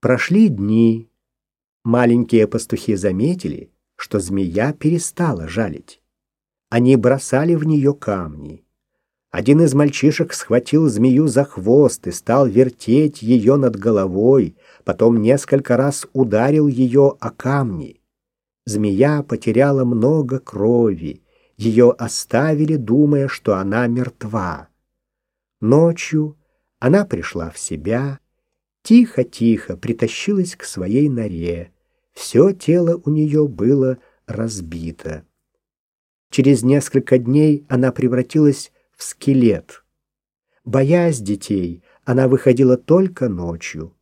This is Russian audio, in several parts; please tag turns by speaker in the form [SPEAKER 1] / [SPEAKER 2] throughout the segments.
[SPEAKER 1] Прошли дни. Маленькие пастухи заметили, что змея перестала жалить. Они бросали в нее камни. Один из мальчишек схватил змею за хвост и стал вертеть ее над головой, потом несколько раз ударил ее о камни. Змея потеряла много крови, ее оставили, думая, что она мертва. Ночью она пришла в себя, тихо-тихо притащилась к своей норе. Все тело у нее было разбито. Через несколько дней она превратилась в скелет. Боясь детей, она выходила только ночью.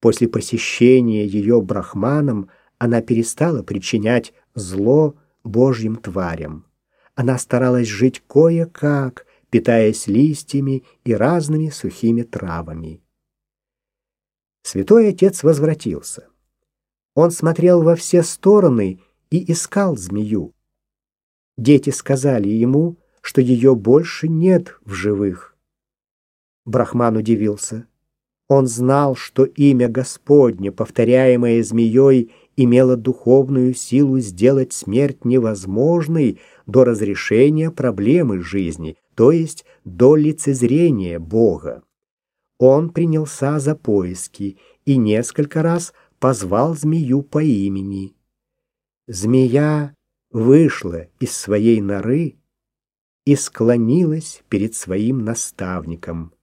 [SPEAKER 1] После посещения ее брахманом она перестала причинять зло божьим тварям. Она старалась жить кое-как, питаясь листьями и разными сухими травами. Святой Отец возвратился. Он смотрел во все стороны и искал змею. Дети сказали ему, что ее больше нет в живых. Брахман удивился. Он знал, что имя Господне, повторяемое змеей, имело духовную силу сделать смерть невозможной до разрешения проблемы жизни, то есть до лицезрения Бога. Он принялся за поиски и несколько раз позвал змею по имени. Змея вышла из своей норы и склонилась перед своим наставником.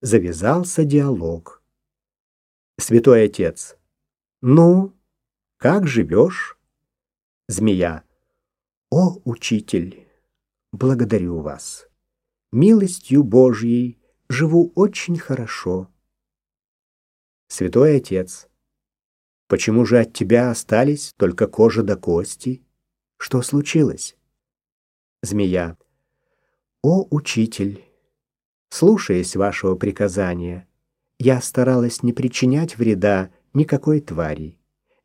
[SPEAKER 1] Завязался диалог. Святой отец, ну, как живешь? Змея. О, учитель, благодарю вас. Милостью Божьей живу очень хорошо. Святой отец, почему же от тебя остались только кожа до кости? Что случилось? Змея. О, учитель, слушаясь вашего приказания, я старалась не причинять вреда никакой твари.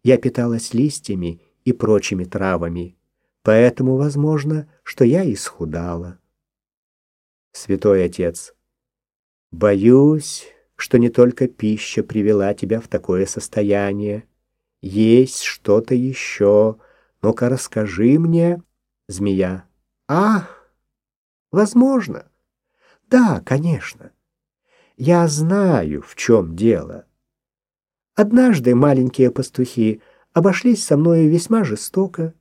[SPEAKER 1] Я питалась листьями и прочими травами, поэтому возможно, что я исхудала. Святой Отец, боюсь, что не только пища привела тебя в такое состояние. Есть что-то еще. Ну-ка расскажи мне, змея. Ах! Возможно. Да, конечно. Я знаю, в чем дело. Однажды маленькие пастухи обошлись со мною весьма жестоко.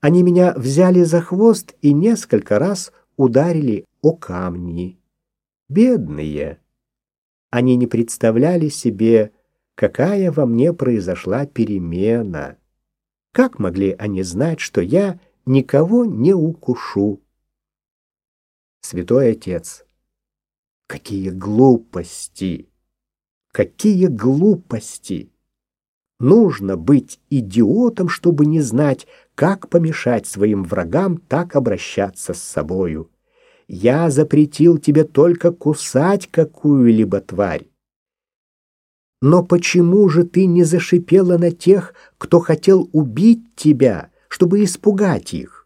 [SPEAKER 1] Они меня взяли за хвост и несколько раз ударили о камни. Бедные. Они не представляли себе, какая во мне произошла перемена. Как могли они знать, что я никого не укушу? Святой Отец. Какие глупости! Какие глупости! Нужно быть идиотом, чтобы не знать, как помешать своим врагам так обращаться с собою. Я запретил тебе только кусать какую-либо тварь. Но почему же ты не зашипела на тех, кто хотел убить тебя, чтобы испугать их?